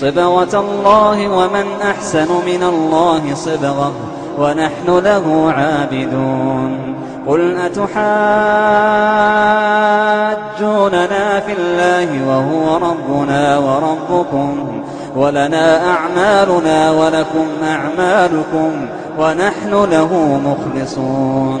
صبغة الله ومن أحسن من الله صبغة ونحن له عابدون. قل أتحاجوننا في الله وهو ربنا وربكم ولنا أعمالنا ولكم أعمالكم ونحن له مخلصون.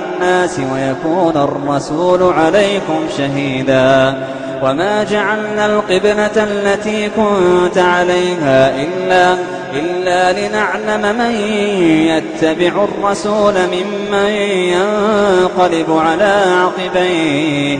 ويكون الرسول عليكم شهيدا. وما جعلنا القبلة التي كنت عليها إلا إلا لنعلم من يتبع الرسول ممن ينقلب على عقبيه.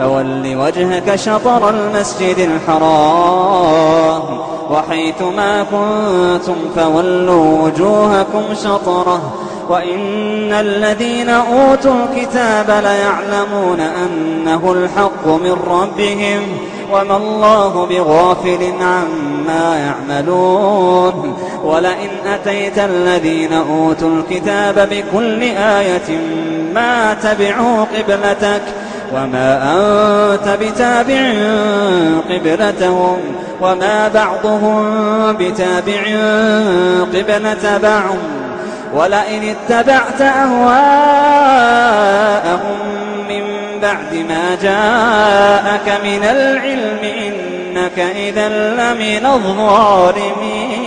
فول وجهك شطر المسجد الحرام. وحيث ما كنتم فولوا وجوهكم شطره. وإن الذين أوتوا الكتاب ليعلمون أنه الحق من ربهم وما الله بغافل عما يعملون. ولئن أتيت الذين أوتوا الكتاب بكل آية ما تبعوا قبلتك وما أنت بتابع قبلتهم وما بعضهم بتابع قبلة بعض ولئن اتبعت أهواءهم من بعد ما جاءك من العلم إنك إذا لمن الظالمين